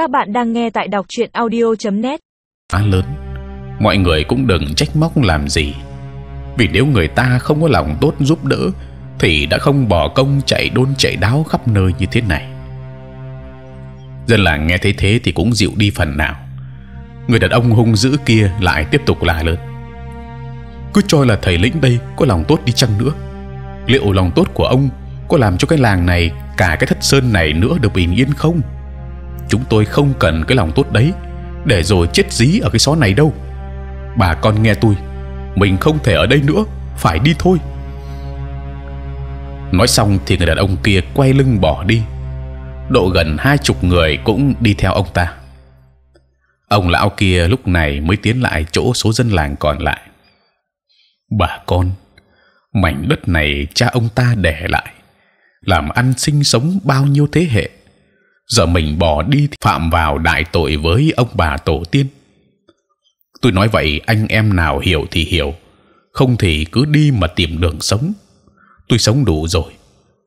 Các bạn đang nghe tại đọc truyện audio.net. Quá lớn, mọi người cũng đừng trách móc làm gì. Vì nếu người ta không có lòng tốt giúp đỡ, thì đã không bỏ công chạy đôn chạy đáo khắp nơi như thế này. Dân làng nghe thấy thế thì cũng dịu đi phần nào. Người đàn ông hung dữ kia lại tiếp tục la lớn. Cứ cho là thầy lĩnh đây có lòng tốt đi chăng nữa, liệu lòng tốt của ông có làm cho cái làng này cả cái thất sơn này nữa được bình yên không? Chúng tôi không cần cái lòng tốt đấy để rồi chết dí ở cái xó này đâu. Bà con nghe tôi, mình không thể ở đây nữa, phải đi thôi. Nói xong thì người đàn ông kia quay lưng bỏ đi. Độ gần hai chục người cũng đi theo ông ta. Ông lão kia lúc này mới tiến lại chỗ số dân làng còn lại. Bà con, mảnh đất này cha ông ta để lại, làm ăn sinh sống bao nhiêu thế hệ. Giờ mình bỏ đi thì phạm vào đại tội với ông bà tổ tiên. Tôi nói vậy anh em nào hiểu thì hiểu, không thì cứ đi mà tìm đường sống. Tôi sống đủ rồi,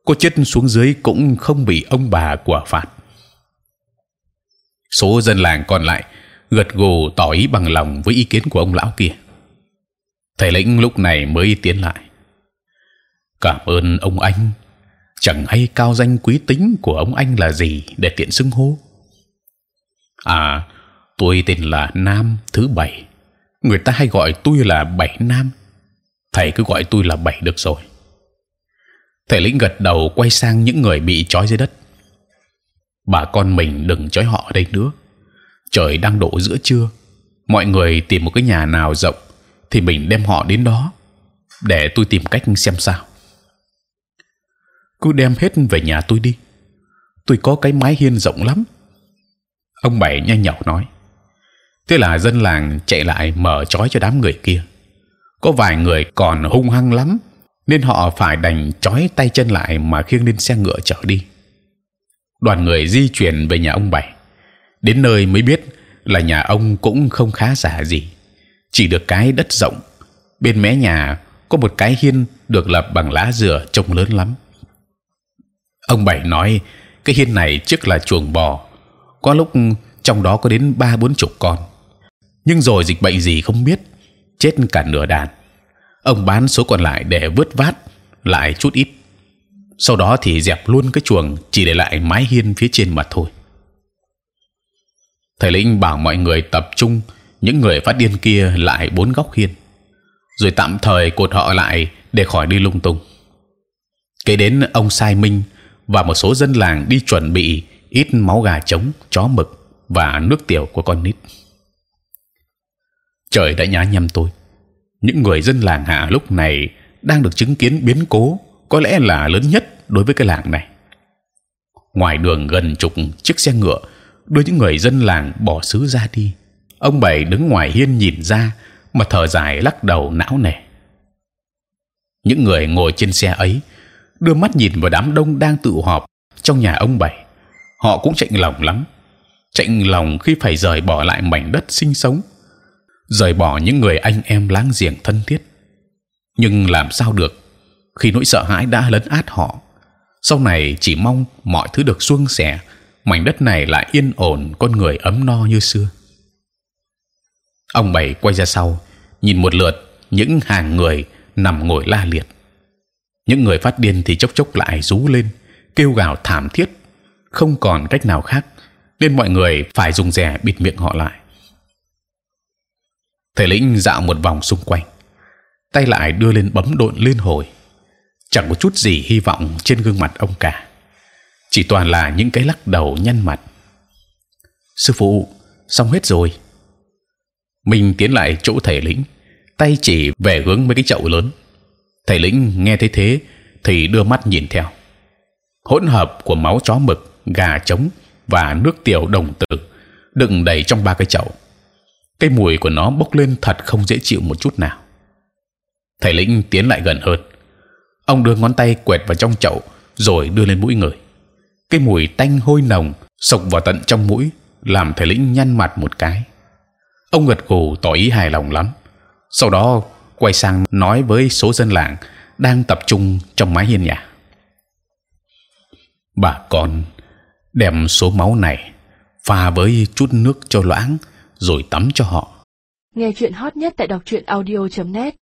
có chết xuống dưới cũng không bị ông bà quả phạt. Số dân làng còn lại gật gù tỏ ý bằng lòng với ý kiến của ông lão kia. Thầy lĩnh lúc này mới tiến lại. Cảm ơn ông anh. Chẳng hay cao danh quý tính của ông anh là gì để tiện xưng hô. À, tôi tên là Nam thứ bảy. Người ta hay gọi tôi là Bảy Nam. Thầy cứ gọi tôi là Bảy được rồi. Thầy lĩnh gật đầu quay sang những người bị trói dưới đất. Bà con mình đừng trói họ ở đây nữa. Trời đang độ giữa trưa, mọi người tìm một cái nhà nào rộng thì mình đem họ đến đó để tôi tìm cách xem sao. Cứ đem hết về nhà tôi đi. Tôi có cái mái hiên rộng lắm. Ông bảy nhanh nhảu nói. Thế là dân làng chạy lại mở trói cho đám người kia. Có vài người còn hung hăng lắm, nên họ phải đành trói tay chân lại mà khiêng lên xe ngựa chở đi. Đoàn người di chuyển về nhà ông bảy. Đến nơi mới biết là nhà ông cũng không khá giả gì, chỉ được cái đất rộng. Bên mé nhà có một cái hiên được lập bằng lá dừa trông lớn lắm. Ông bảy nói cái hiên này trước là chuồng bò, có lúc trong đó có đến ba bốn chục con. Nhưng rồi dịch bệnh gì không biết, chết cả nửa đàn. Ông bán số còn lại để vớt vát lại chút ít. Sau đó thì dẹp luôn cái chuồng, chỉ để lại mái hiên phía trên mà thôi. Thầy lĩnh bảo mọi người tập trung những người phát điên kia lại bốn góc hiên, rồi tạm thời cột họ lại để khỏi đi lung tung. Kế đến ông Sai Minh và một số dân làng đi chuẩn bị ít máu gà trống, chó mực và nước tiểu của con nít. Trời đã nhá nhem tôi. Những người dân làng hạ lúc này đang được chứng kiến biến cố có lẽ là lớn nhất đối với cái làng này. Ngoài đường gần chục chiếc xe ngựa đưa những người dân làng bỏ xứ ra đi. Ông bảy đứng ngoài hiên nhìn ra mà thở dài lắc đầu não nề. Những người ngồi trên xe ấy đưa mắt nhìn vào đám đông đang tụ họp trong nhà ông bảy, họ cũng chạnh lòng lắm, chạnh lòng khi phải rời bỏ lại mảnh đất sinh sống, rời bỏ những người anh em láng giềng thân thiết. Nhưng làm sao được khi nỗi sợ hãi đã lấn át họ? Sau này chỉ mong mọi thứ được suôn sẻ, mảnh đất này lại yên ổn, con người ấm no như xưa. Ông bảy quay ra sau, nhìn một lượt những hàng người nằm ngồi la liệt những người phát điên thì chốc chốc lại rú lên, kêu gào thảm thiết. Không còn cách nào khác, nên mọi người phải dùng rẻ bịt miệng họ lại. Thầy lĩnh dạo một vòng xung quanh, tay lại đưa lên bấm độn liên hồi. Chẳng có chút gì hy vọng trên gương mặt ông cả, chỉ toàn là những cái lắc đầu nhăn mặt. Sư phụ, xong hết rồi. Mình tiến lại chỗ thầy lĩnh, tay chỉ về hướng mấy cái chậu lớn thầy lĩnh nghe thấy thế, thì đưa mắt nhìn theo. Hỗn hợp của máu chó mực, gà trống và nước tiểu đồng tử đựng đầy trong ba cái chậu. Cái mùi của nó bốc lên thật không dễ chịu một chút nào. Thầy lĩnh tiến lại gần hơn. Ông đưa ngón tay quẹt vào trong chậu rồi đưa lên mũi người. Cái mùi tanh hôi nồng sộc vào tận trong mũi làm thầy lĩnh nhăn mặt một cái. Ông gật gù tỏ ý hài lòng lắm. Sau đó quay sang nói với số dân làng đang tập trung trong mái hiên nhà. Bà con đem số máu này pha với chút nước cho loãng rồi tắm cho họ Nghe chuyện hot nhất tại đọc truyện audio.net